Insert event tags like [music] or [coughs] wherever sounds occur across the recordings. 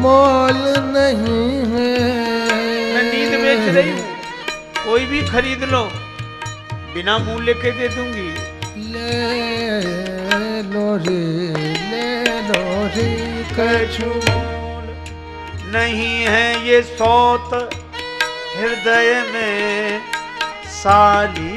मोल नहीं है। मैं नींद बेच रही हूँ। कोई भी खरीद लो। बिना मूल्य के दे दूँगी। ले लो रे ले लो रे कछु। मोल नहीं है ये सौत हृदय में साली।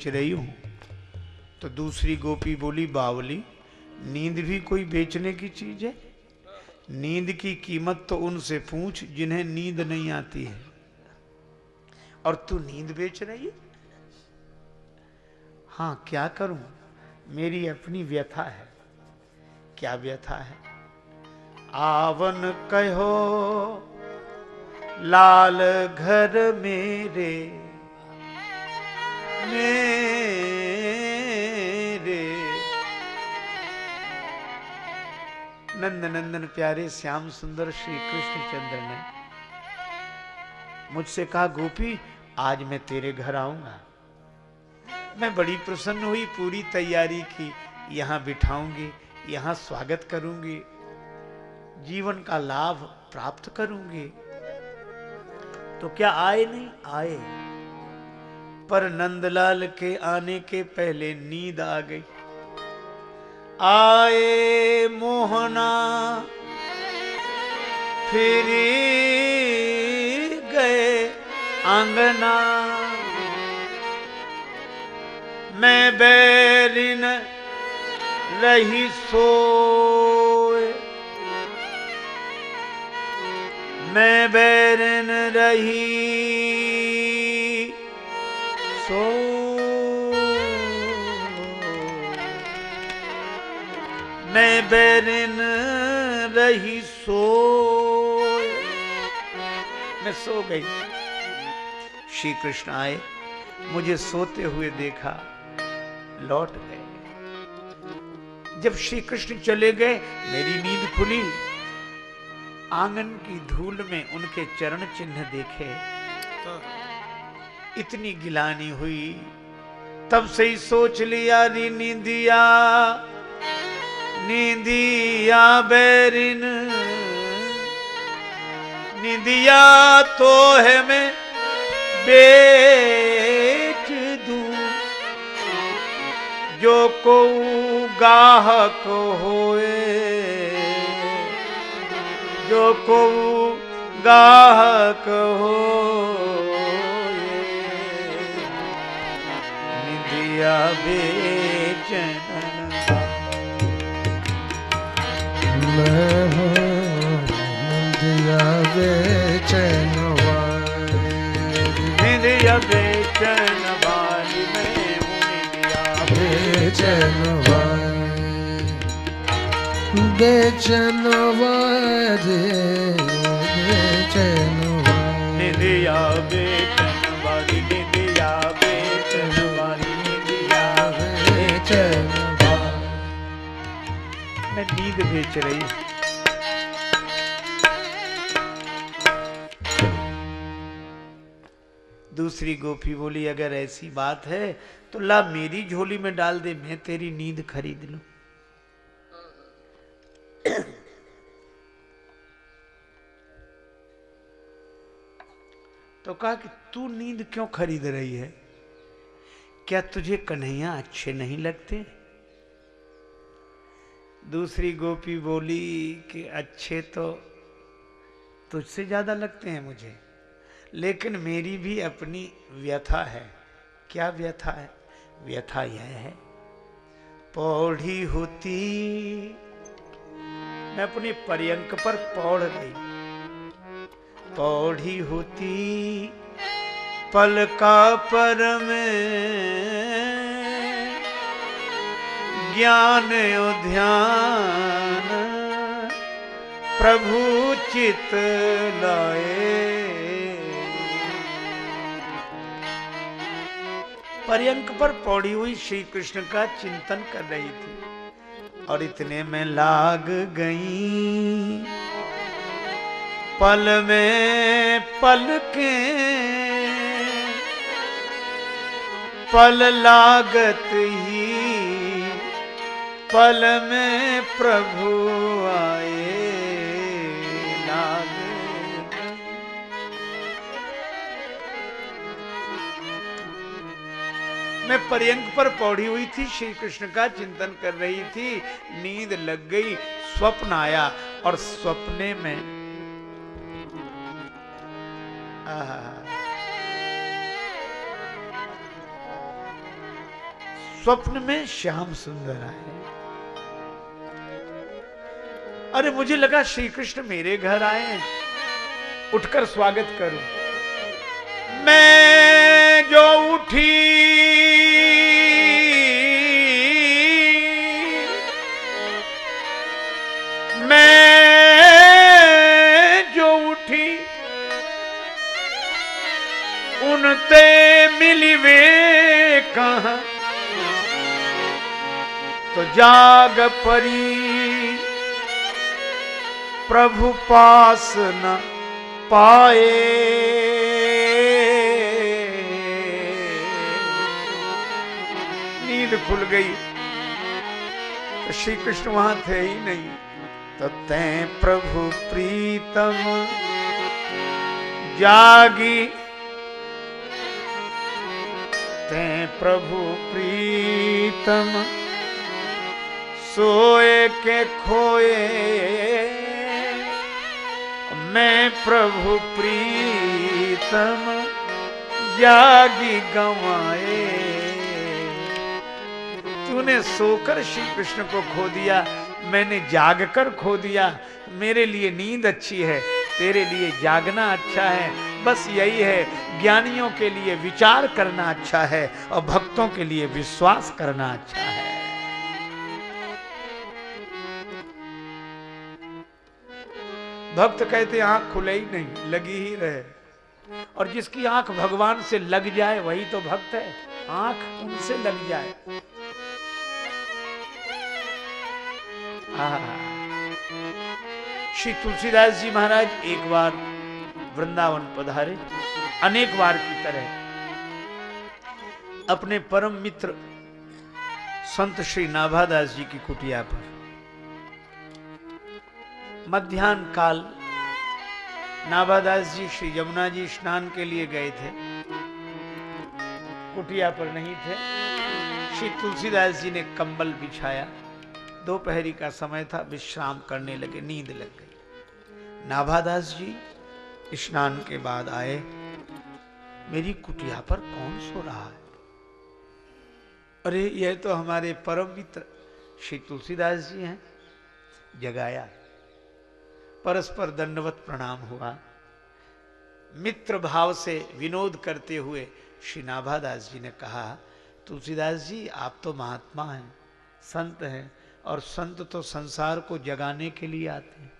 बेच रही हूँ। तो दूसरी गोपी बोली, बावली, नींद भी कोई बेचने की चीज़ है? नींद की कीमत तो उनसे पूछ जिन्हें नींद नहीं आती है। और तू नींद बेच रही है? हाँ क्या करूँ? मेरी अपनी व्यथा है। क्या व्यथा है? आवन कहो, लाल घर मेरे मेरे। नंद नंदन प्यारे श्याम सुंदर श्री कृष्ण चंद्र ने। मुझसे कहा, गोपी, आज मैं तेरे घर आऊँगा। मैं बड़ी प्रसन्न हुई, पूरी तैयारी की। यहाँ बिठाऊँगी, यहाँ स्वागत करूँगी। जीवन का लाभ प्राप्त करूँगी। तो क्या आए नहीं? आए। पर नंदलाल के आने के पहले नींद आ गई। आए मोहना, फिर गए आंगना। मैं बैरिन रही सो मैं बैरन रही सो। मैं सो गई। श्री कृष्ण आए, मुझे सोते हुए देखा, लौट गए। जब श्री कृष्ण चले गए, मेरी नींद खुली। आँगन की धूल में उनके चरण चिन्ह देखे। तो इतनी गिलानी हुई। तब से ही सोच लिया नींदिया। नींदिया बैरिन। नींदिया तो है मैं बेच दूँ जो को गाहक होए जो को गाहक हो निधिया बेचन मैं हूँ निंदिया बेचैन। निधिया बेचन वाली मैं हूँ बेचैन वाली। बेचैन वाली, बेचैन वाली। बेचन वाली निधिया बेचन वाली बेचैन मैं नींद बेच रही हूँ। दूसरी गोपी बोली, अगर ऐसी बात है तो ला मेरी झोली में डाल दे, मैं तेरी नींद खरीद लू। तो कहा कि, तू नींद क्यों खरीद रही है? क्या तुझे कन्हैया अच्छे नहीं लगते? दूसरी गोपी बोली कि, अच्छे तो तुझसे ज़्यादा लगते हैं मुझे। लेकिन मेरी भी अपनी व्यथा है। क्या व्यथा है? व्यथा यह है पौड़ी होती, मैं अपने पर्यंक पर पौड़ गई। पौड़ी होती, पल का पर ज्ञान ध्यान प्रभु चित लाए। पर्यंक पर पौड़ी हुई श्री कृष्ण का चिंतन कर रही थी। और इतने में लाग गई। पल में पल के पल लागत ही, पल में प्रभु मैं पर्यंक पर पौड़ी हुई थी, श्री कृष्ण का चिंतन कर रही थी, नींद लग गई, स्वप्न आया और स्वप्ने में स्वप्न में श्याम सुंदर आए। अरे मुझे लगा श्री कृष्ण मेरे घर आए उठकर स्वागत करूँ। मैं जो उठी उनते मिली वे कहा? तो जाग परी, प्रभु पास न पाए। नींद खुल गई। तो श्री कृष्ण वहाँ थे ही नहीं। तो तैं प्रभु प्रीतम जागी तैं प्रभु प्रीतम, सोए के खोए, मैं प्रभु प्रीतम जागी गंवाए। तूने सोकर श्री कृष्ण को खो दिया, मैंने जागकर खो दिया, मेरे लिए नींद अच्छी है, तेरे लिए जागना अच्छा है बस यही है, ज्ञानियों के लिए विचार करना अच्छा है और भक्तों के लिए विश्वास करना अच्छा है। भक्त कहते आँख खुले ही नहीं, लगी ही रहे। और जिसकी आँख भगवान से लग जाए, वही तो भक्त है। आँख उनसे लग जाए। श्री तुलसीदास जी महाराज, एक बार वृंदावन पधारे, अनेक बार की तरह अपने परम मित्र संत श्री नाभादास जी की कुटिया पर। मध्यान्ह काल नाभादास जी, श्री यमुना जी स्नान के लिए गए थे। कुटिया पर नहीं थे। श्री तुलसीदास जी ने कंबल बिछाया। दोपहरी का समय था, विश्राम करने लगे, नींद लग गई। नाभादास जी स्नान के बाद आए, मेरी कुटिया पर कौन सो रहा है? अरे, यह तो हमारे परम मित्र श्री तुलसीदास जी हैं। जगाया। परस्पर दंडवत प्रणाम हुआ। मित्र भाव से विनोद करते हुए श्री नाभादास जी ने कहा, तुलसीदास जी, आप तो महात्मा हैं, संत हैं, और संत तो संसार को जगाने के लिए आते हैं।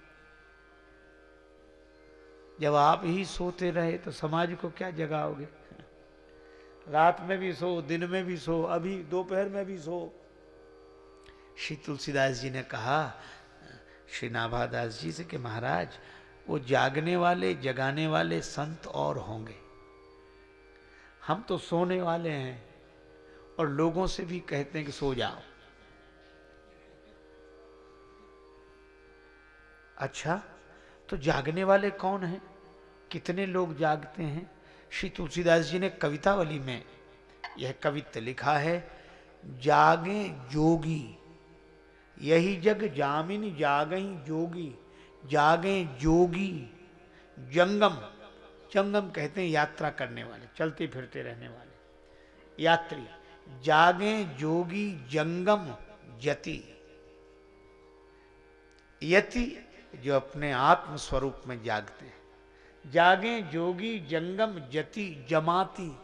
जब आप ही सोते रहे तो समाज को क्या जगाओगे? रात में भी सो, दिन में भी सो, अभी दोपहर में भी सो। श्री तुलसीदास जी ने कहा, श्री नाभादास जी से कि महाराज, वो जागने वाले, जगाने वाले संत और होंगे। हम तो सोने वाले हैं और लोगों से भी कहते हैं कि सो जाओ। अच्छा तो जागने वाले कौन हैं? कितने लोग जागते हैं? श्री तुलसीदास जी ने कवितावली में यह कवित्त लिखा है, जागे जोगी, यही जग जामिन जागई जोगी, जागे जोगी, जंगम जंगम कहते हैं यात्रा करने वाले, चलते फिरते रहने वाले, यात्री, जागे जोगी जंगम जति, यति जो अपने आत्म स्वरूप में जागते हैं। जागे, जोगी, जंगम, जति, जमाती।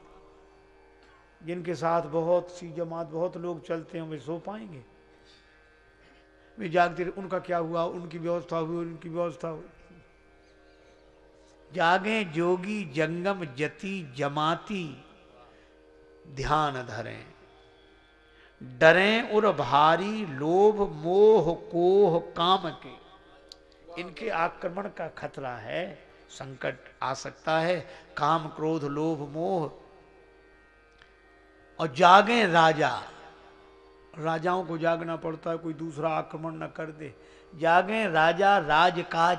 जिनके साथ बहुत सी जमात, बहुत लोग चलते हैं, वे सो पाएँगे। वे जागते रहे, उनका क्या हुआ? उनकी व्यवस्था हुई, उनकी व्यवस्था हुई। जागे, जोगी, जंगम, जति, जमाती। ध्यान धरें। डरें उर भारी, लोभ, मोह, कोह, काम के। इनके आक्रमण का खतरा है, संकट आ सकता है, काम, क्रोध, लोभ, मोह। और जागे राजा। राजाओं को जागना पड़ता है, कोई दूसरा आक्रमण न कर दे। जागे राजा, राजकाज।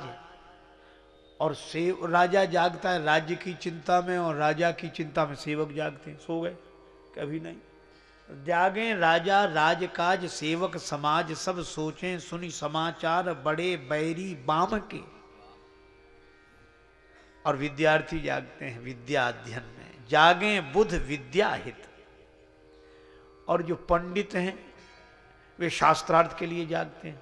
और सेव राजा जागता है, राज्य की चिंता में और राजा की चिंता में सेवक जागते हैं। सो गए, कभी नहीं। जागे राजा, राजकाज, सेवक, समाज, सब सोचें, सुनी समाचार, बड़े बैरी, बाम के। और विद्यार्थी जागते हैं, विद्या अध्ययन में। जागे बुध विद्या हित। और जो पंडित हैं, वे शास्त्रार्थ के लिए जागते हैं।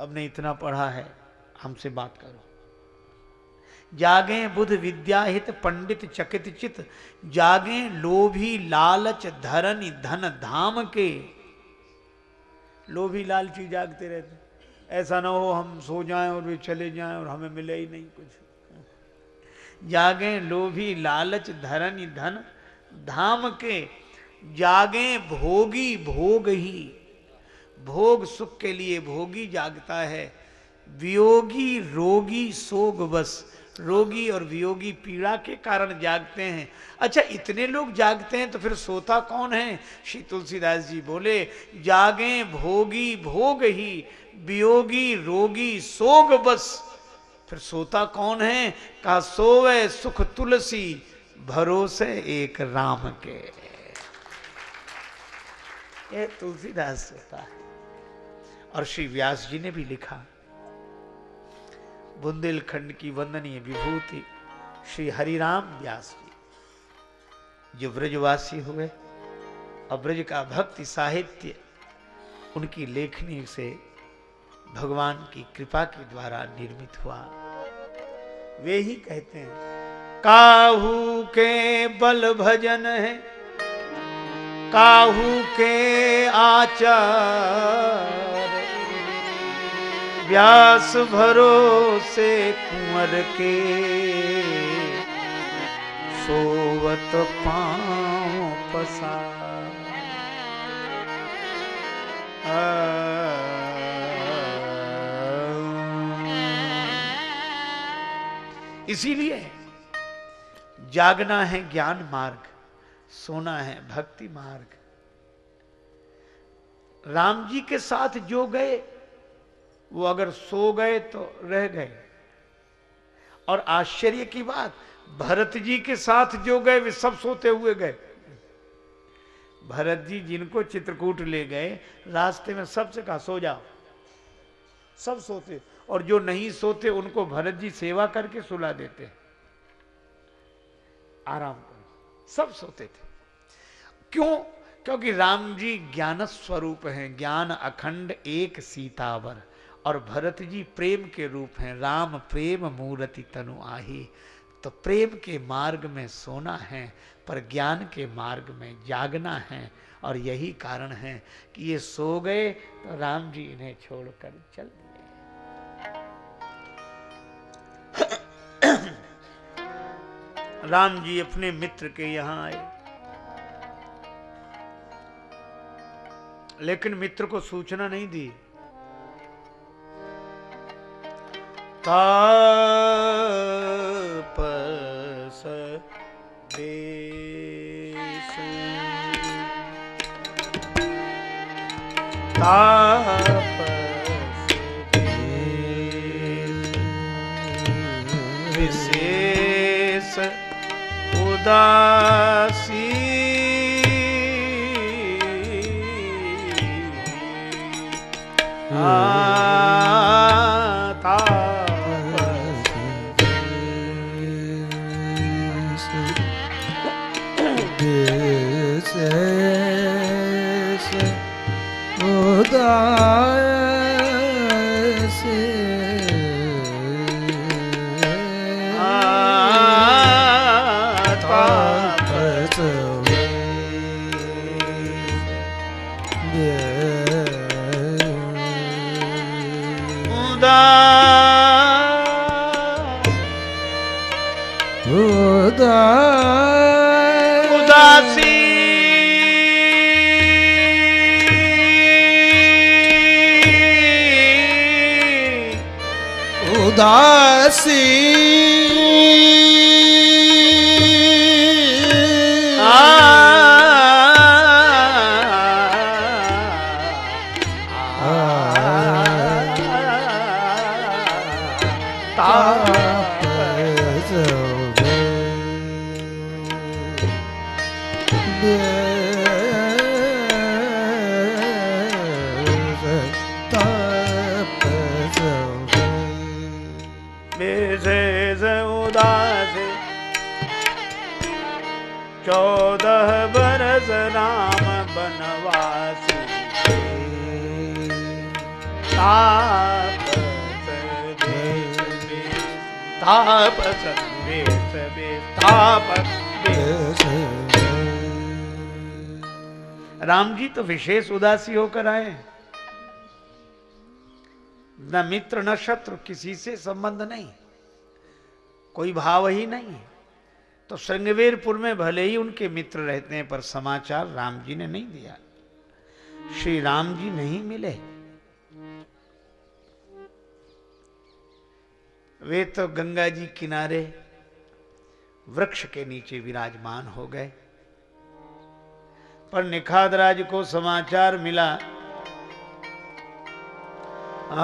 हमने इतना पढ़ा है, हमसे बात करो। जागे बुध विद्याहित पंडित चकित चित, जागे लोभी लालच धरन धन धाम के। लोभी लालची जागते रहते ऐसा ना हो हम सो जाएँ और वे चले जाएँ और हमें मिले ही नहीं कुछ। जागे लोभी लालच धरन धन धाम के। जागे भोगी भोग ही। भोग सुख के लिए भोगी जागता है। वियोगी रोगी सोग बस। रोगी और वियोगी पीड़ा के कारण जागते हैं। अच्छा इतने लोग जागते हैं तो फिर सोता कौन है? श्री तुलसीदास जी बोले, जागे भोगी, भोग ही, वियोगी, रोगी, सोग बस। फिर सोता कौन है? कहा सोवे सुख तुलसी, भरोसे एक राम के। ये तुलसीदास सोता है। और श्री व्यास जी ने भी लिखा बुंदेलखंड की वंदनीय विभूति, श्री हरिराम व्यास जी। जो ब्रजवासी हुए और ब्रज का भक्ति साहित्य, उनकी लेखनी से भगवान की कृपा के द्वारा निर्मित हुआ। वे ही कहते हैं, काहू के बल भजन है, काहू के आचार व्यास भरोसे कुंवर के। सोवत पाँव पसा। इसीलिए जागना है ज्ञान मार्ग, सोना है भक्ति मार्ग। राम जी के साथ जो गए वो अगर सो गए तो रह गए। और आश्चर्य की बात, भरत जी के साथ जो गए, वे सब सोते हुए गए। भरत जी जिनको चित्रकूट ले गए, रास्ते में सबसे कहा, सो जाओ। सब सोते, और जो नहीं सोते, उनको भरत जी सेवा करके सुला देते। आराम कर। सब सोते थे। क्यों? क्योंकि राम जी ज्ञान स्वरूप हैं, ज्ञान अखंड एक सीतावर। और भरत जी प्रेम के रूप हैं, राम प्रेम मूर्ति तनु आही। तो प्रेम के मार्ग में सोना है, पर ज्ञान के मार्ग में जागना है। और यही कारण है कि ये सो गए तो राम जी इन्हें छोड़कर चल दिए। [coughs] राम जी अपने मित्र के यहाँ आए। लेकिन मित्र को सूचना नहीं दी। तापस देश तापस देश विशेष उदासी आ, आ, उदासी राम जी तो विशेष उदासी होकर आए न मित्र, न शत्रु, किसी से संबंध नहीं। कोई भाव ही नहीं तो श्रृंगवेरपुर में भले ही उनके मित्र रहते हैं, पर समाचार राम जी ने नहीं दिया। श्री राम जी नहीं मिले। वे तो गंगा जी किनारे वृक्ष के नीचे विराजमान हो गए। पर निखाद राज को समाचार मिला आ,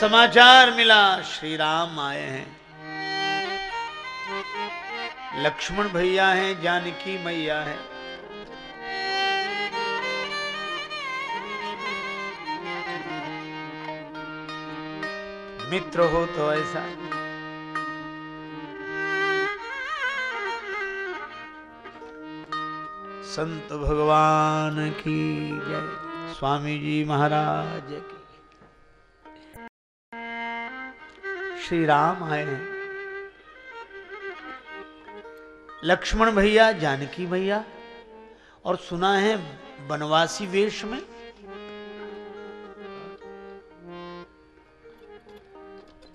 समाचार मिला श्री राम आए हैं। लक्ष्मण भैया हैं, जानकी मैया है। मित्र हो तो ऐसा। संत भगवान की जय, स्वामी जी महाराज की। श्री राम आए हैं। लक्ष्मण भैया, जानकी भैया, और सुना है बनवासी वेश में?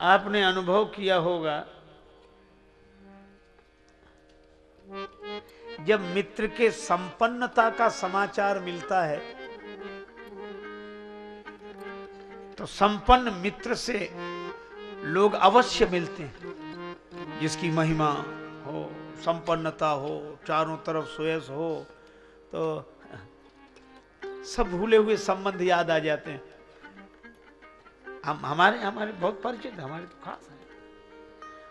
आपने अनुभव किया होगा, जब मित्र के संपन्नता का समाचार मिलता है तो संपन्न मित्र से लोग अवश्य मिलते हैं, जिसकी महिमा संपन्नता हो, चारों तरफ़ सुयस हो तो सब भूले हुए संबंध याद आ जाते हैं। हम, हमारे हमारे बहुत परिचित हमारे तो खास है।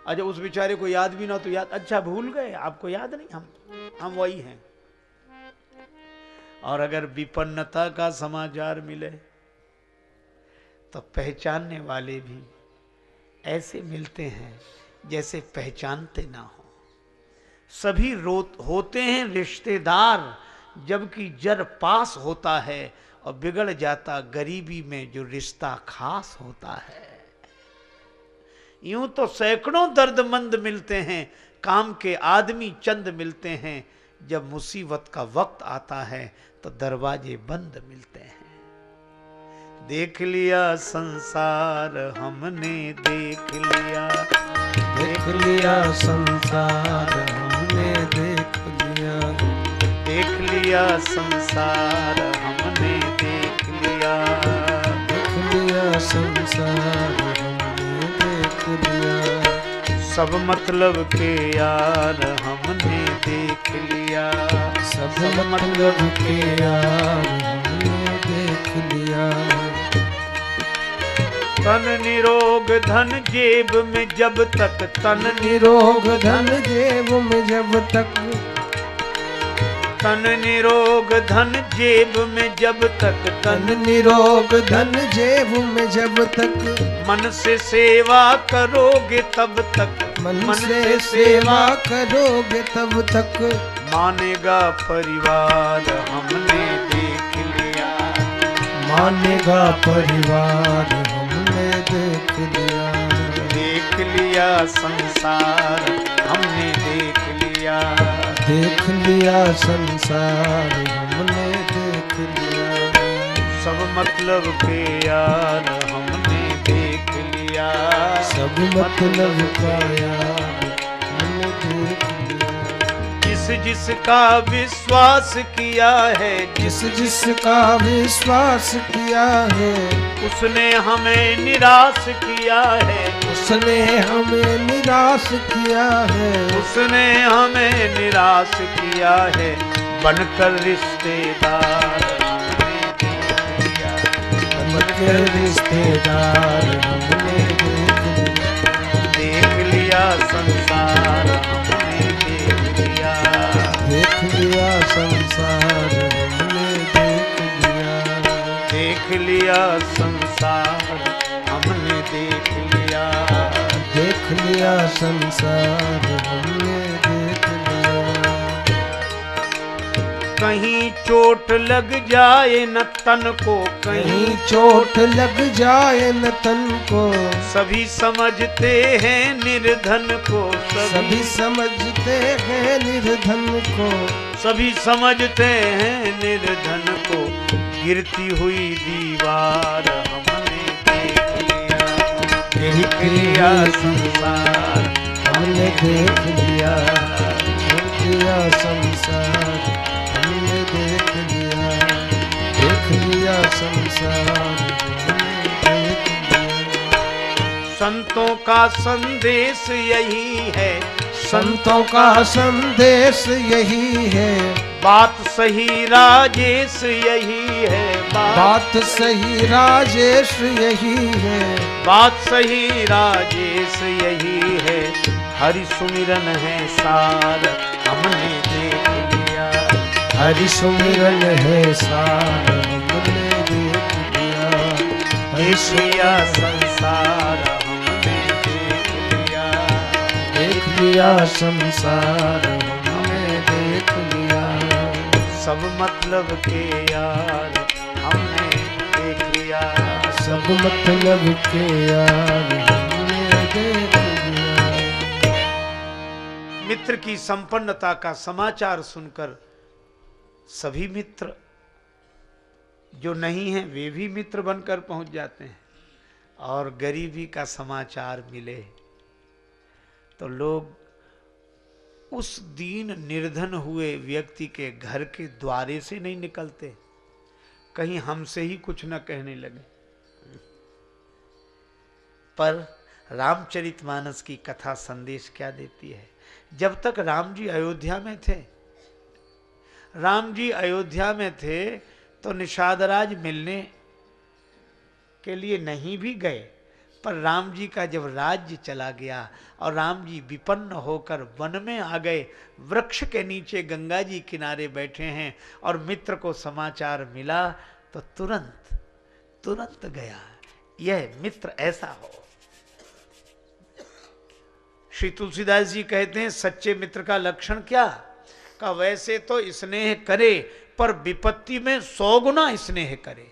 अच्छा उस बेचारे को याद भी ना तो याद अच्छा भूल गए, आपको याद नहीं, हम हम वही हैं। और अगर विपन्नता का समाचार मिले तो पहचानने वाले भी ऐसे मिलते हैं जैसे पहचानते ना हो। सभी रो होते हैं रिश्तेदार, जबकि जर पास होता है और बिगड़ जाता गरीबी में जो रिश्ता खास होता है। यूँ तो सैकड़ों दर्दमंद मिलते हैं, काम के आदमी चंद मिलते हैं, जब मुसीबत का वक्त आता है तो दरवाजे बंद मिलते हैं। देख लिया संसार हमने, देख लिया। देख लिया संसार हमने देख लिया। देख लिया संसार हमने देख लिया। देख लिया संसार हमने देख लिया। सब मतलब के यार हमने देख लिया। सब मतलब के यार हमने देख लिया। तन निरोग धन जेब में जब तक तन निरोग धन जेब में जब तक। तन निरोग धन जेब में जब तक तन निरोग धन जेब में जब तक। मन से सेवा करोगे तब तक मन से सेवा करोगे तब तक। मानेगा परिवार हमने देख लिया। मानेगा परिवार हमने देख लिया। देख लिया संसार हमने देख लिया। देख लिया संसार हमने देख लिया। सब मतलब के यार हमने देख लिया। सब मतलब का जिसका विश्वास किया है जिस जिसका विश्वास किया है उसने हमें निराश किया है। उसने हमें निराश किया है। उसने हमें निराश किया है। बनकर रिश्तेदार हमने देख लिया। बनके रिश्तेदार हमने देख लिया संसार लिया संसार हमने देख लिया। देख लिया संसार हमने देख लिया। कहीं चोट लग जाए न तन को कहीं चोट लग जाए न तन को। सभी समझते हैं निर्धन को सभी समझते हैं निर्धन को। सभी समझते हैं निर्धन को। गिरती हुई दीवार हमने देख लिया। देख लिया संसार हमने देख लिया। देख लिया संसार हमने देख लिया। देख लिया। संसार संतों का संदेश यही है। संतों का संदेश यही है। बात सही राजेश यही है। बात बात सही राजेश यही है। बात सही राजेश यही है। हरि सुमिरन है सार हमने देख लिया। हरि सुमिरन है सार हमने देख लिया। लिया संसार हमने देख लिया। देख लिया संसार। सब मतलब के यार हमने देख लिया। सब मतलब के यार हमने देख लिया। मित्र की संपन्नता का समाचार सुनकर सभी मित्र जो नहीं हैं वे भी मित्र बनकर पहुँच जाते हैं और गरीबी का समाचार मिले। तो लोग उस दीन निर्धन हुए व्यक्ति के घर के द्वारे से नहीं निकलते। कहीं हमसे ही कुछ न कहने लगे। पर रामचरितमानस की कथा संदेश क्या देती है? जब तक राम जी अयोध्या में थे, राम जी अयोध्या में थे तो निषादराज मिलने के लिए नहीं भी गए। पर राम जी का जब राज्य चला गया और राम जी विपन्न होकर वन में आ गए, वृक्ष के नीचे गंगा जी किनारे बैठे हैं और मित्र को समाचार मिला तो तुरंत तुरंत गया, यह मित्र ऐसा हो। श्री तुलसीदास जी कहते हैं, सच्चे मित्र का लक्षण क्या? का वैसे तो स्नेह करे, पर विपत्ति में सौ गुना स्नेह करे।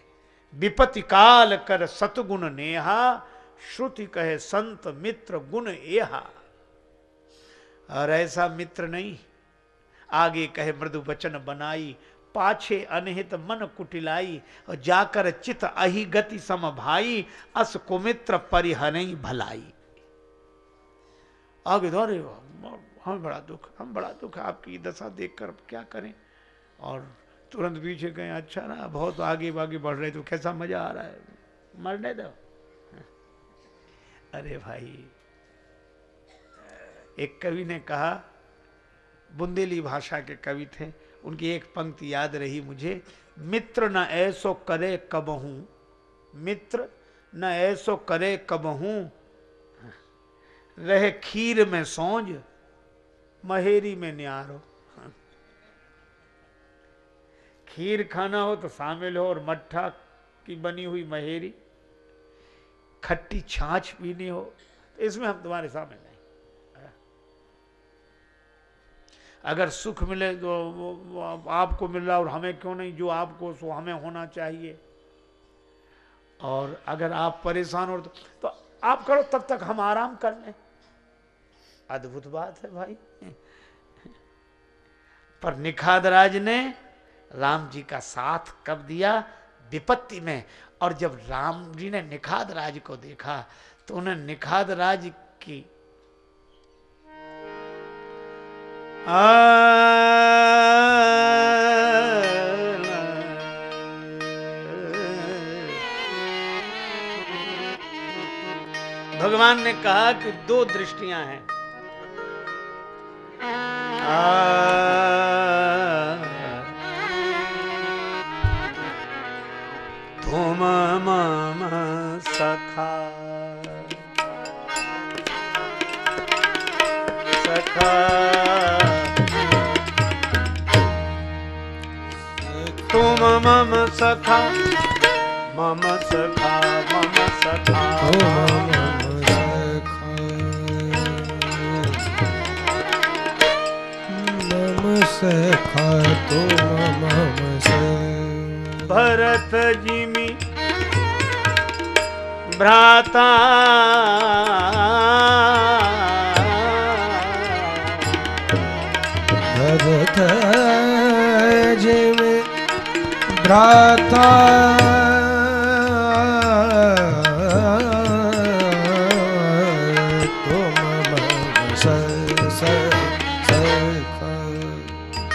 विपत्ति काल कर सतगुण नेहा श्रुति कहे, संत मित्र गुण एहा। और ऐसा मित्र नहीं। आगे कहे, मृदु वचन बनाई, पाछे अनहित मन कुटिलाई, और जाकर चित अहि गति सम भाई, अस कुमित्र परिहनई भलाई। आगे दौड़े हमें बड़ा दुख, हम बड़ा दुख, आपकी दशा देखकर क्या करें? और तुरंत पीछे गए अच्छा ना बहुत आगे आगे बढ़ रहे तो कैसा मज़ा आ रहा है? मरने दो। अरे भाई, एक कवि ने कहा, बुंदेली भाषा के कवि थे, उनकी एक पंक्ति याद रही मुझे, मित्र न ऐसो करे कबहू, मित्र न ऐसो करे कबहू, रहे खीर में सौंज, महेरी में न्यारो। खीर खाना हो तो शामिल हो और मट्ठा की बनी हुई महेरी। खट्टी छाछ पीनी हो तो इसमें हम तुम्हारे सामने नहीं। अगर सुख मिले तो आपको मिल रहा और हमें क्यों नहीं? जो आपको सो हमें होना चाहिए। और अगर आप परेशान हो तो, तो आप करो तब तक हम आराम कर लें अद्भुत बात है भाई। पर निखादराज ने राम जी का साथ कब दिया? विपत्ति में। और जब राम जी ने निखाद राज को देखा तो उन्हें निखाद राज की भगवान ने कहा कि दो दृष्टियाँ हैं। आ, सखा। सखा। तुम मम सखा। मम सखा मम सखा। मम सखा तो मम भरत जिमि भ्राता। भरत। जिम भ्राता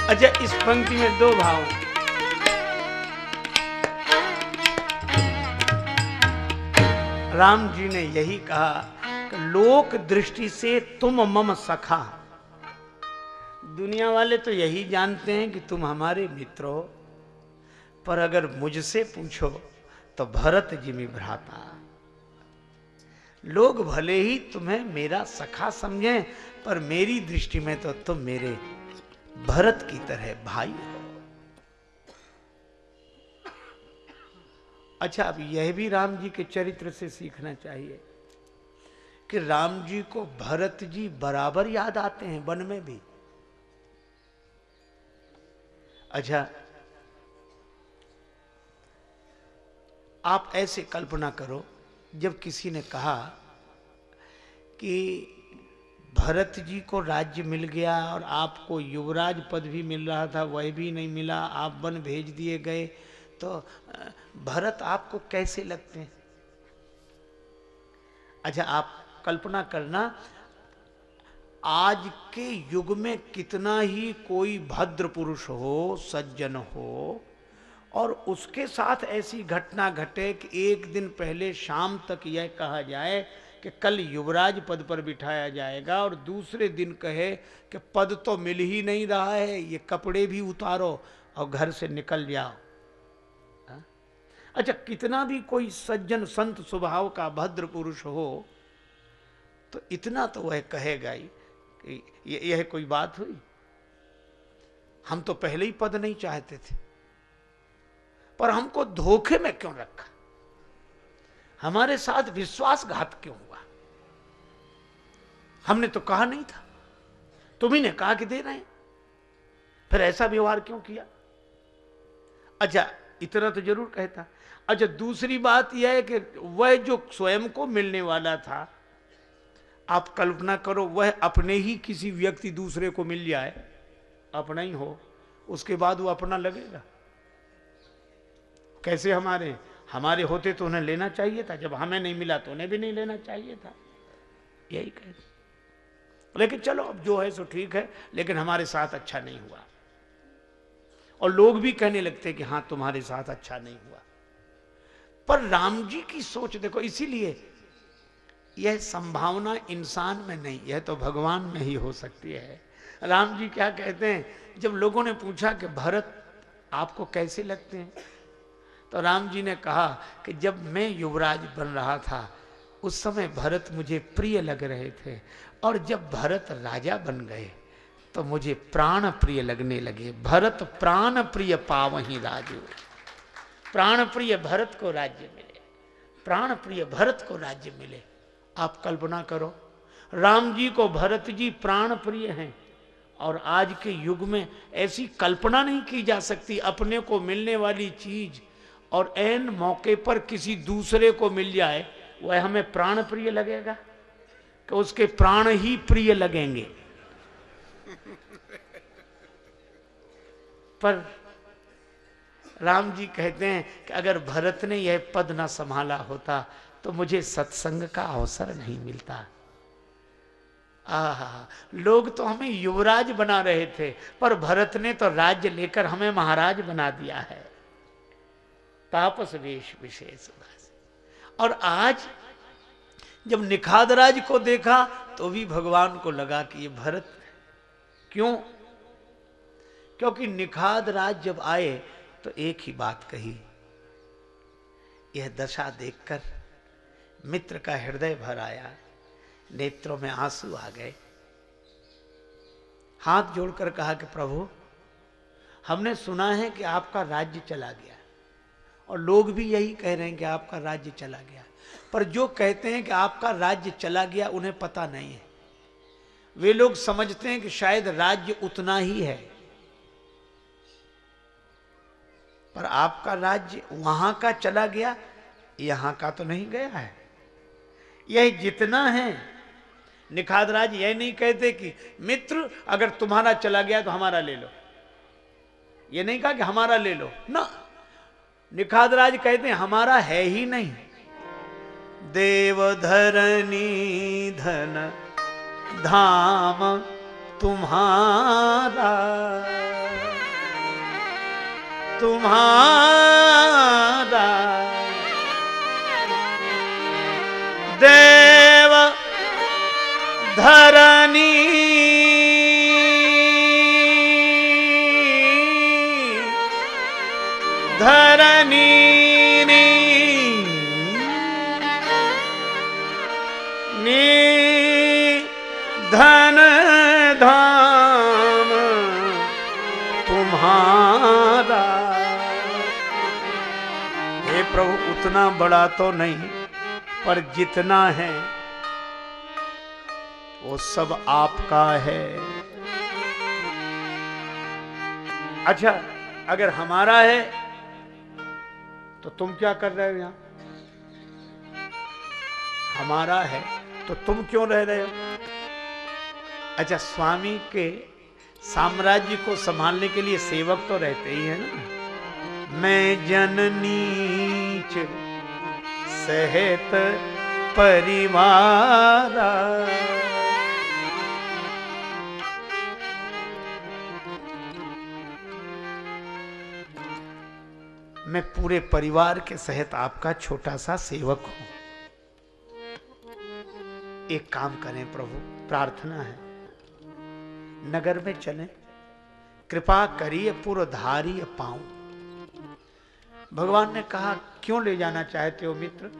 अच्छा इस पंक्ति में दो भाव। राम जी ने यही कहा कि लोक दृष्टि से तुम मम सखा। दुनिया वाले तो यही जानते हैं कि तुम हमारे मित्र हो। पर अगर मुझसे पूछो तो भरत जी में भ्राता। लोग भले ही तुम्हें मेरा सखा समझें, पर मेरी दृष्टि में तो तुम मेरे भरत की तरह भाई हो। अच्छा अब यह भी राम जी के चरित्र से सीखना चाहिए कि राम जी को भरत जी बराबर याद आते हैं वन में भी। अच्छा आप ऐसे कल्पना करो, जब किसी ने कहा कि भरत जी को राज्य मिल गया और आपको युवराज पद भी मिल रहा था, वह भी नहीं मिला, आप वन भेज दिए गए तो भरत आपको कैसे लगते हैं अच्छा आप कल्पना करना, आज के युग में कितना ही कोई भद्र पुरुष हो, सज्जन हो, और उसके साथ ऐसी घटना घटे कि एक दिन पहले शाम तक यह कहा जाए कि कल युवराज पद पर बिठाया जाएगा और दूसरे दिन कहे कि पद तो मिल ही नहीं रहा है, ये कपड़े भी उतारो और घर से निकल जाओ? अच्छा कितना भी कोई सज्जन संत स्वभाव का भद्र पुरुष हो तो इतना तो वह कहेगा ही कि यह कोई बात हुई? हम तो पहले ही पद नहीं चाहते थे। पर हमको धोखे में क्यों रखा? हमारे साथ विश्वासघात क्यों हुआ? हमने तो कहा नहीं था। तुम्ही ने कहा कि दे रहे हैं। फिर ऐसा व्यवहार क्यों किया? अच्छा इतना तो ज़रूर कहता। अच्छा दूसरी बात यह है कि वह जो स्वयं को मिलने वाला था, आप कल्पना करो, वह अपने ही किसी व्यक्ति दूसरे को मिल जाए, अपना ही हो, उसके बाद वो अपना लगेगा। कैसे हमारे हमारे होते तो उन्हें लेना चाहिए था, जब हमें नहीं मिला तो उन्हें भी नहीं लेना चाहिए था। यही कहते लेकिन चलो, अब जो है सो ठीक है, लेकिन हमारे साथ अच्छा नहीं हुआ। और लोग भी कहने लगते कि हाँ तुम्हारे साथ अच्छा नहीं हुआ। पर राम जी की सोच देखो, इसीलिए यह संभावना इंसान में नहीं, यह तो भगवान में ही हो सकती है। राम जी क्या कहते हैं, जब लोगों ने पूछा कि भरत, आपको कैसे लगते हैं? तो राम जी ने कहा कि जब मैं युवराज बन रहा था, उस समय भरत मुझे प्रिय लग रहे थे और जब भरत राजा बन गए तो मुझे प्राण प्रिय लगने लगे। भरत प्राण प्रिय पावही राजू। प्राण प्रिय भरत को राज्य मिले। प्राण प्रिय भरत को राज्य मिले। आप कल्पना करो, राम जी को भरत जी प्राण प्रिय हैं और आज के युग में ऐसी कल्पना नहीं की जा सकती अपने को मिलने वाली चीज़ और एन मौके पर किसी दूसरे को मिल जाए, वह हमें प्राण प्रिय लगेगा कि उसके प्राण ही प्रिय लगेंगे। पर राम जी कहते हैं कि अगर भरत ने यह पद ना संभाला होता तो मुझे सत्संग का अवसर नहीं मिलता। आहा, लोग तो हमें युवराज बना रहे थे, पर भरत ने तो राज्य लेकर हमें महाराज बना दिया है। तापस वेश विशेष। और आज जब निखादराज को देखा तो भी भगवान को लगा कि ये भरत क्यों? क्योंकि निखाद राज जब आए तो एक ही बात कही। यह दशा देखकर मित्र का हृदय भर आया, नेत्रों में आँसू आ गए। हाथ जोड़कर कहा कि प्रभु, हमने सुना है कि आपका राज्य चला गया और लोग भी यही कह रहे हैं कि आपका राज्य चला गया। पर जो कहते हैं कि आपका राज्य चला गया, उन्हें पता नहीं है। वे लोग समझते हैं कि शायद राज्य उतना ही है। पर आपका राज्य वहाँ का चला गया, यहाँ का तो नहीं गया है। यह जितना है। निखाद राज यह नहीं कहते कि, मित्र, अगर तुम्हारा चला गया तो हमारा ले लो। ये नहीं कहा कि हमारा ले लो। ना। निखाद राज कहते हमारा है ही नहीं। देव धरनी धन, धाम तुम्हारा। तुम्हारा। देव धरनी उतना बड़ा तो नहीं, पर जितना है, वो सब आपका है। अच्छा अगर हमारा है तो तुम क्या कर रहे हो यहाँ? हमारा है तो तुम क्यों रह रहे हो? अच्छा स्वामी के साम्राज्य को संभालने के लिए सेवक तो रहते ही है ना। मैं जननीच सहित परिवार। मैं पूरे परिवार के सहित आपका छोटा सा सेवक हूँ। एक काम करें प्रभु, प्रार्थना है। नगर में चलें। कृपा करिए पुरधारी पाऊँ भगवान ने कहा, क्यों ले जाना चाहते हो मित्र?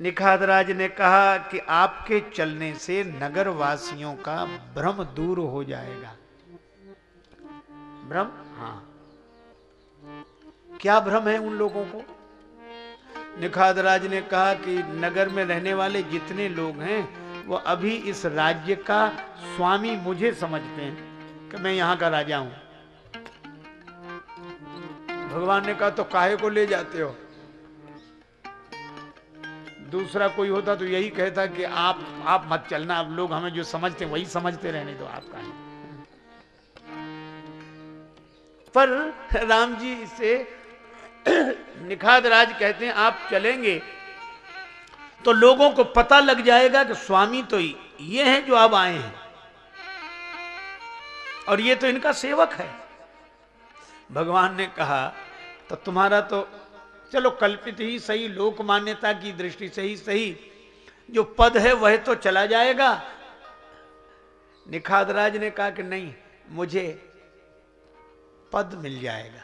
निखादराज ने कहा कि आपके चलने से नगर वासियों का भ्रम दूर हो जाएगा। भ्रम? हाँ। क्या भ्रम है उन लोगों को? निखात राज ने कहा कि नगर में रहने वाले जितने लोग हैं, वो अभी इस राज्य का स्वामी मुझे समझते हैं कि मैं यहाँ का राजा हूँ। भगवान ने कहा तो काहे को ले जाते हो? दूसरा कोई होता तो यही कहता कि आप आप मत चलना अब लोग हमें जो समझते वही समझते रहने दो आपका है पर राम जी से [clears throat] निखाद राज कहते हैं, आप चलेंगे तो लोगों को पता लग जाएगा कि स्वामी तो ये हैं जो अब आए हैं। और ये तो इनका सेवक है। भगवान ने कहा तो तुम्हारा तो चलो कल्पित ही सही लोक मान्यता की दृष्टि से ही सही। जो पद है, वह तो चला जाएगा। निखादराज ने कहा कि नहीं, मुझे पद मिल जाएगा।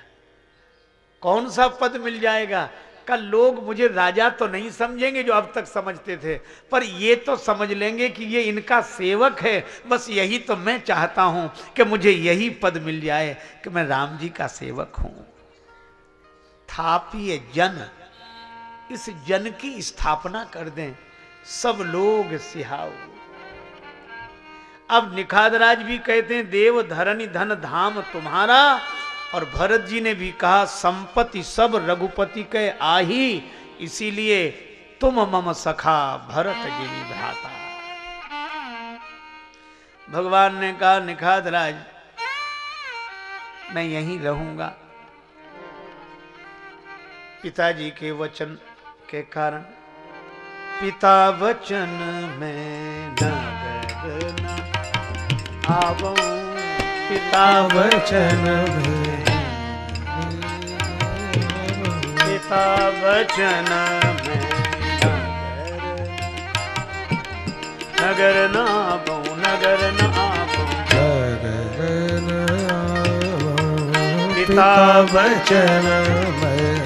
कौन सा पद मिल जाएगा? का लोग मुझे राजा तो नहीं समझेंगे जो अब तक समझते थे, पर ये तो समझ लेंगे कि ये इनका सेवक है। बस यही तो मैं चाहता हूँ कि मुझे यही पद मिल जाए कि मैं राम जी का सेवक हूँ। थापिय जन, इस जन की स्थापना कर दें। सब लोग सिहाओ अब निखादराज भी कहते हैं, देव धरनी धन धाम तुम्हारा। और भरत जी ने भी कहा, संपत्ति सब रघुपति के आही, इसीलिए तुम मम सखा भरत जी भ्राता। भगवान ने कहा निखाद राज मैं यहीं रहूँगा। पिताजी के वचन के कारण। पिता वचन में नगर न आवऊं पिता वचन में पिता वचन में नगर न नगर न आबो पिता वचन मैं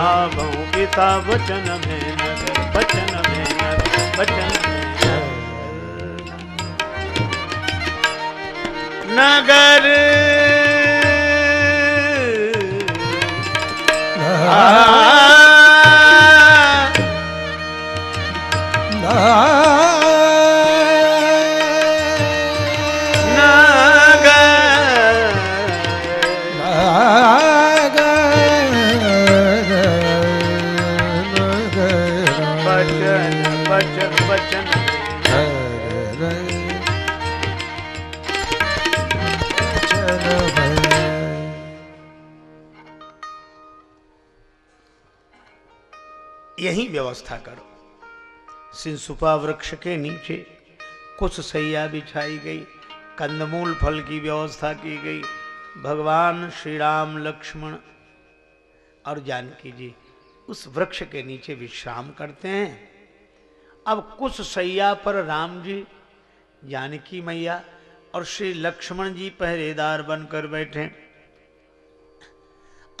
नगर गीता वचन में नगर वचन में नगर वचन नगर। आ यही व्यवस्था करो। सिंसुपा वृक्ष के नीचे कुछ सैया बिछाई गई, कंदमूल फल की व्यवस्था की गई। भगवान श्री राम, लक्ष्मण और जानकी जी उस वृक्ष के नीचे विश्राम करते हैं। अब कुछ सैया पर राम जी, जानकी मैया और श्री लक्ष्मण जी पहरेदार बनकर बैठे।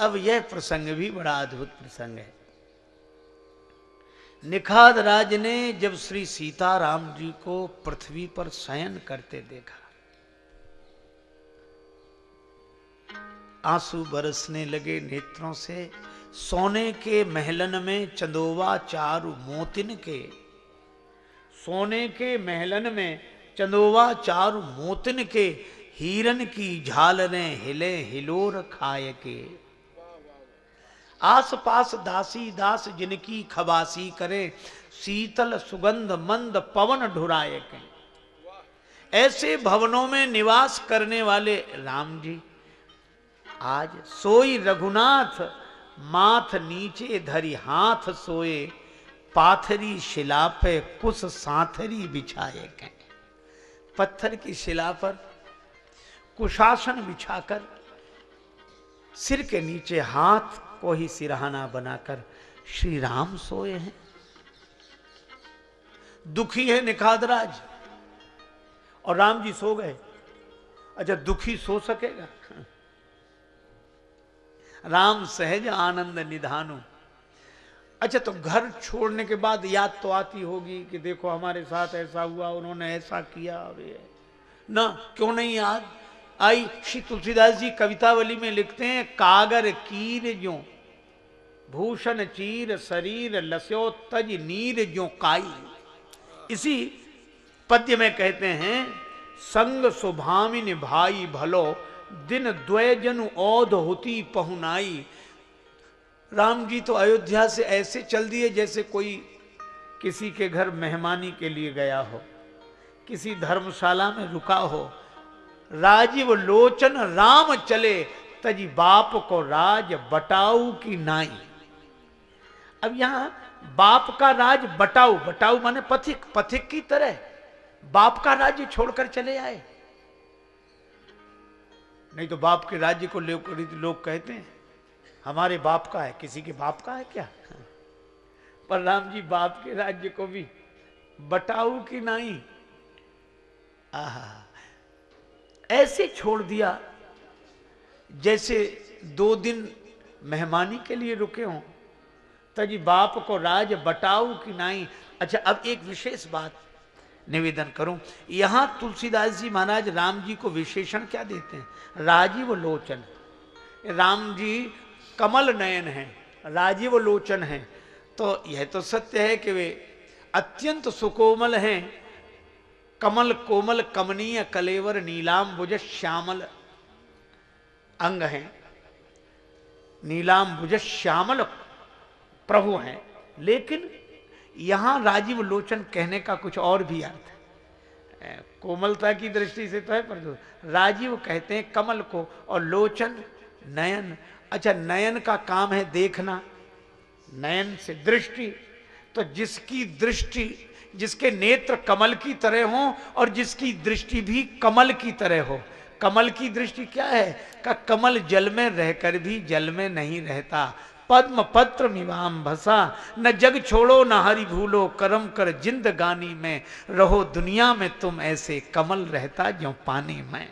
अब यह प्रसंग भी बड़ा अद्भुत प्रसंग है। निखाद राज ने जब श्री सीताराम जी को पृथ्वी पर शयन करते देखा, आँसू बरसने लगे नेत्रों से, सोने के महलन में चंदोवा चारु मोतिन के, सोने के महलन में चंदोवा चारु मोतिन के, हीरन की झालरें हिले हिलोर खाए के। आस पास दासी दास जिनकी खबासी करे, शीतल सुगंध मंद पवन ढुराए के ऐसे भवनों में निवास करने वाले, राम जी, आज सोई रघुनाथ, माथ नीचे धरी हाथ सोए, पाथरी शिला पे कुछ साथरी बिछाए के पत्थर की शिला पर कुशासन बिछाकर, सिर के नीचे हाथ को ही सिरहाना बनाकर श्री राम सोए हैं। दुखी है निखादराज। और राम जी सो गए। अच्छा दुखी सो सकेगा? राम सहज आनंद निधानु। अच्छा तो घर छोड़ने के बाद याद तो आती होगी कि देखो हमारे साथ ऐसा हुआ, उन्होंने ऐसा किया। अब, ना, क्यों नहीं याद? आई श्री तुलसीदास जी कवितावली में लिखते हैं, कागर कीर जो भूषण चीर शरीर लस्यो तज नीर जो काई। इसी पद्य में कहते हैं, संग सुभामिन भाई भलो, दिन द्वयजन औध होती पहुनाई। राम जी तो अयोध्या से ऐसे चल दिए जैसे कोई किसी के घर मेहमानी के लिए गया हो, किसी धर्मशाला में रुका हो राजीव लोचन राम चले, तजी बाप को राज बटाऊ की नाई। अब यहाँ बाप का राज बटाऊ बटाऊ माने पथिक पथिक की तरह। बाप का राज्य छोड़कर चले आए। नहीं तो बाप के राज्य को लेकर लोग कहते हैं, हमारे बाप का है, किसी के बाप का है क्या? पर राम जी, बाप के राज्य को भी बटाऊ की नहीं आहा। ऐसे छोड़ दिया जैसे दो दिन मेहमानी के लिए रुके हों। तजी बाप को राज बटाऊ कि नहीं अच्छा अब एक विशेष बात निवेदन करूँ। यहाँ तुलसीदास जी महाराज राम जी को विशेषण क्या देते हैं? राजीव लोचन। राम जी कमल नयन हैं, राजीव लोचन हैं। तो यह तो सत्य है कि वे अत्यंत सुकोमल हैं। कमल कोमल कमनीय कलेवर नीलाम भुज श्यामल अंग हैं। नीलाम भुज श्यामल प्रभु हैं। लेकिन यहाँ राजीव लोचन कहने का कुछ और भी अर्थ है। कोमलता की दृष्टि से तो है, पर राजीव कहते हैं कमल को और लोचन, नयन। अच्छा नयन का काम है देखना, नयन से दृष्टि। तो जिसकी दृष्टि जिसके नेत्र कमल की तरह हो और जिसकी दृष्टि भी कमल की तरह हो। कमल की दृष्टि क्या है? का कमल जल में रहकर भी जल में नहीं रहता। पद्म पत्र मिवाम भसा, न जग छोड़ो, न हरि भूलो, करम कर जिंदगानी में। रहो दुनिया में तुम ऐसे कमल रहता जो पानी में।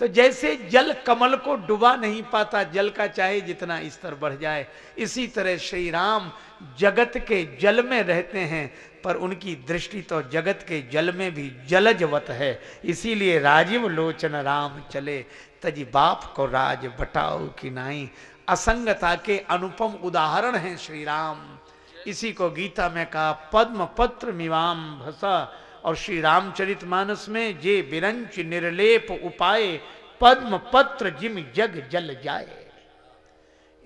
तो जैसे जल कमल को डुबा नहीं पाता, जल का चाहे जितना स्तर बढ़ जाए, इसी तरह श्री राम जगत के जल में रहते हैं। पर उनकी दृष्टि तो जगत के जल में भी जलजवत है। इसीलिए राजीव लोचन राम चले, तजी बाप को राज बटाओ कि नाई। असंगता के अनुपम उदाहरण हैं श्री राम इसी को गीता में कहा, पद्म पत्र मिवाम भसा। और श्री रामचरित मानस में जे बिरंच निर्लेप उपाय, पद्म पत्र जिम जग जल जाए।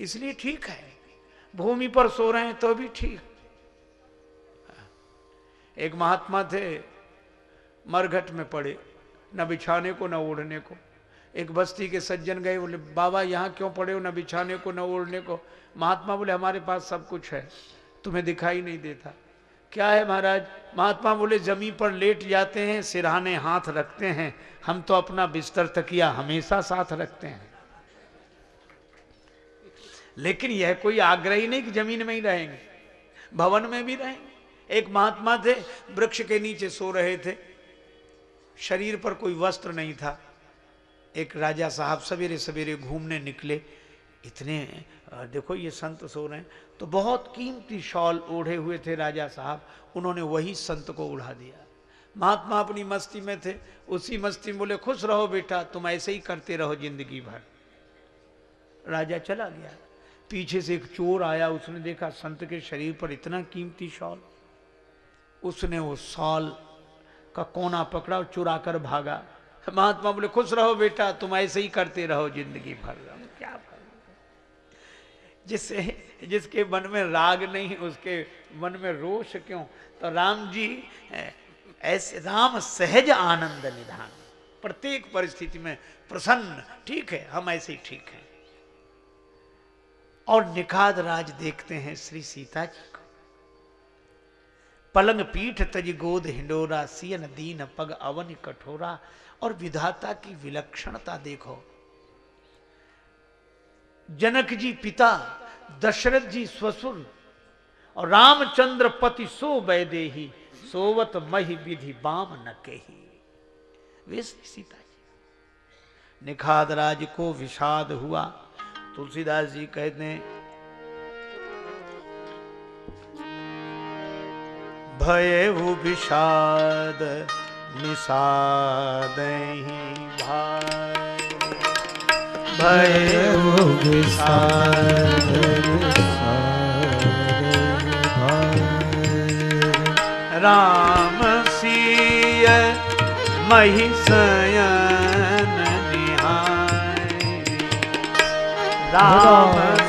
इसलिए ठीक है। भूमि पर सो रहे हैं तो भी ठीक। एक महात्मा थे, मरघट में पड़े, न बिछाने को, न ओढ़ने को। एक बस्ती के सज्जन गए, बोले, बाबा, यहाँ क्यों पड़े हो, न बिछाने को, न ओढ़ने को? महात्मा बोले, हमारे पास सब कुछ है, तुम्हें दिखाई नहीं देता। क्या है महाराज? महात्मा बोले, ज़मीन पर लेट जाते हैं, सिरहाने हाथ रखते हैं। हम तो अपना बिस्तर तकिया हमेशा साथ रखते हैं। लेकिन यह कोई आग्रही नहीं कि ज़मीन में ही रहेंगे, भवन में भी रहेंगे। एक महात्मा थे, वृक्ष के नीचे सो रहे थे। शरीर पर कोई वस्त्र नहीं था। एक राजा साहब सवेरे सवेरे घूमने निकले। इतने देखो ये संत सो रहे हैं। तो बहुत कीमती शॉल ओढ़े हुए थे राजा साहब। उन्होंने वही संत को उड़ा दिया। महात्मा अपनी मस्ती में थे। उसी मस्ती में बोले, खुश रहो बेटा, तुम ऐसे ही करते रहो ज़िंदगी भर। राजा चला गया। पीछे से एक चोर आया। उसने देखा संत के शरीर पर इतना कीमती शॉल। उसने वो सॉल का कोना पकड़ा और चुरा कर भागा। महात्मा बोले, खुश रहो बेटा, तुम ऐसे ही करते रहो ज़िंदगी भर। क्या जिससे, जिसके मन में राग नहीं, उसके मन में रोष क्यों? तो राम जी, ऐसे राम सहज आनंद निधान। प्रत्येक परिस्थिति में प्रसन्न, ठीक है, हम ऐसे ही ठीक हैं। और निखाद राज देखते हैं श्री सीता जी को। पलंग पीठ तज गोद हिंडोरा, सियन दीन पग अवन कठोरा, और विधाता की विलक्षणता देखो। जनक जी पिता, दशरथ जी स्वसुर और रामचंद्र पति सो वैदेही सोवत मही विधि बाम न कही। वे सीता जी। निखाद राज को विषाद हुआ। तुलसीदास जी कहते हैं भय विषाद निषाद भाई भय राम सिय महिषयन निहाय। राम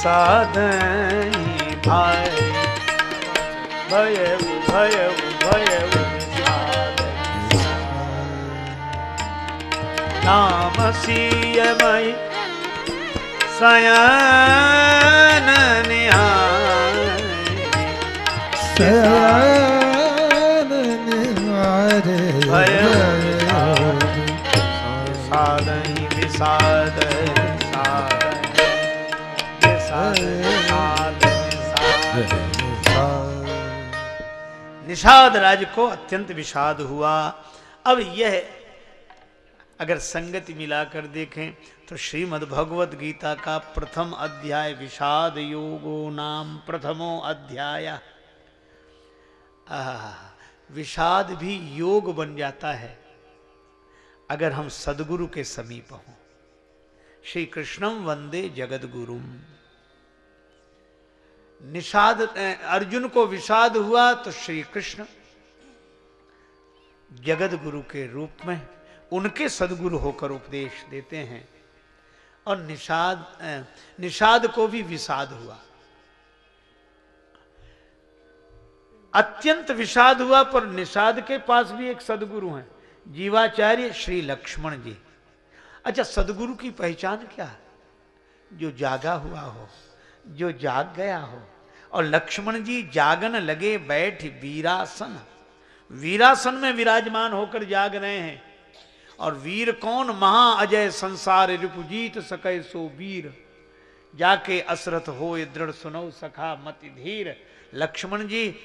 निषादई भाई। भय भय भय नाम सियमय सयन निहाय साधई विषाद निषाद राज को अत्यंत विषाद हुआ। अब यह अगर संगति मिलाकर देखें तो श्रीमद् भगवत गीता का प्रथम अध्याय विषाद योगो नाम प्रथमो अध्याय। विषाद भी योग बन जाता है, अगर हम सदगुरु के समीप हों। श्री कृष्णम वंदे जगत गुरुम निषाद अर्जुन को विषाद हुआ तो श्री कृष्ण जगत गुरु के रूप में उनके सदगुरु होकर उपदेश देते हैं और निषाद निषाद को भी विषाद हुआ। अत्यंत विषाद हुआ, पर निषाद के पास भी एक सदगुरु हैं, जीवाचार्य श्री लक्ष्मण जी। अच्छा सदगुरु की पहचान क्या है? जो जागा हुआ हो। जो जाग गया हो। और लक्ष्मण जी जागन लगे बैठ वीरासन। वीरासन में विराजमान होकर जाग रहे हैं। और वीर कौन? महा अजय संसार रिपुजीत सके सो वीर। जाके असरथ हो दृढ़ सुनो सखा मति धीर। लक्ष्मण जी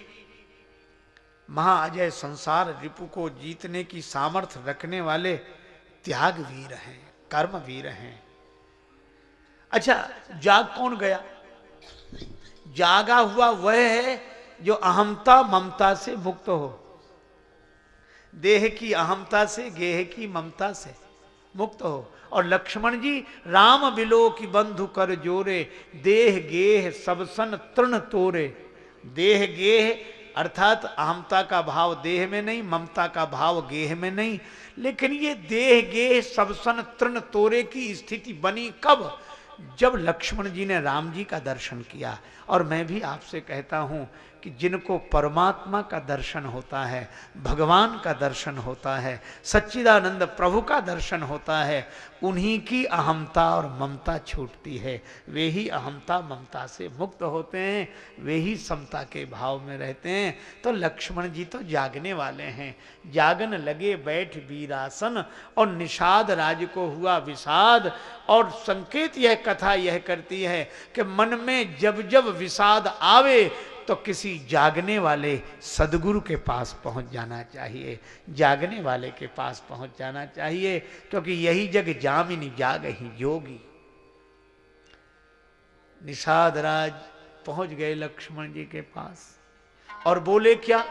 महाअजय संसार रिपु को जीतने की सामर्थ्य रखने वाले त्याग वीर हैं, कर्म वीर हैं। अच्छा जाग कौन गया? जागा हुआ वह है जो अहमता ममता से मुक्त हो। देह की अहमता से, गेह की ममता से मुक्त हो। और लक्ष्मण जी, राम बिलो की बंधु कर जोरे, देह गेह सबसन तृण तोरे। देह गेह, अर्थात अहमता का भाव देह में नहीं, ममता का भाव गेह में नहीं। लेकिन ये देह गेह सबसन तृण तोरे की स्थिति बनी कब? जब लक्ष्मण जी ने राम जी का दर्शन किया, और मैं भी आपसे कहता हूँ कि जिनको परमात्मा का दर्शन होता है, भगवान का दर्शन होता है, सच्चिदानंद प्रभु का दर्शन होता है, उन्हीं की अहमता और ममता छूटती है। वे ही अहमता ममता से मुक्त होते हैं, वे ही समता के भाव में रहते हैं। तो लक्ष्मण जी तो जागने वाले हैं। जागन लगे बैठ वीरासन और निषाद राज को हुआ विषाद और संकेत यह कथा यह करती है कि मन में जब जब विषाद आवे तो किसी जागने वाले सदगुरु के पास पहुँच जाना चाहिए। जागने वाले के पास पहुँच जाना चाहिए, क्योंकि यही जग जामिनी जाग ही जोगी। निषाद राज पहुँच गए लक्ष्मण जी के पास। और बोले क्या?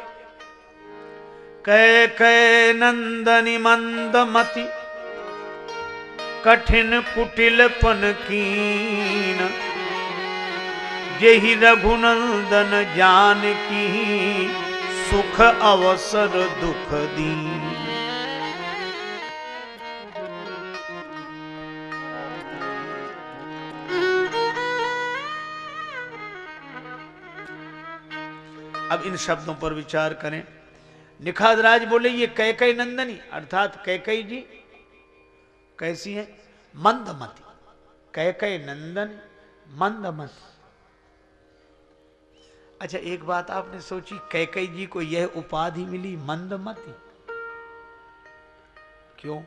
कै कै नंदनी मंदमति, कठिन कुटिलपन कीन यही रघुनंदन जान की सुख अवसर दुख दी अब इन शब्दों पर विचार करें। निखाद राज बोले, ये कैकई नंदनी, अर्थात कैकई जी, कैसी है? मंदमती, कैकई नंदन, मंदमती। अच्छा एक बात आपने सोची, कैकई जी को यह उपाधि मिली मंदमती क्यों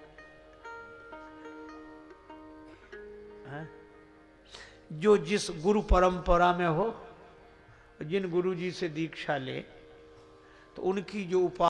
है? जो जिस गुरु परंपरा में हो, जिन गुरु जी से दीक्षा ले तो उनकी जो उपाधि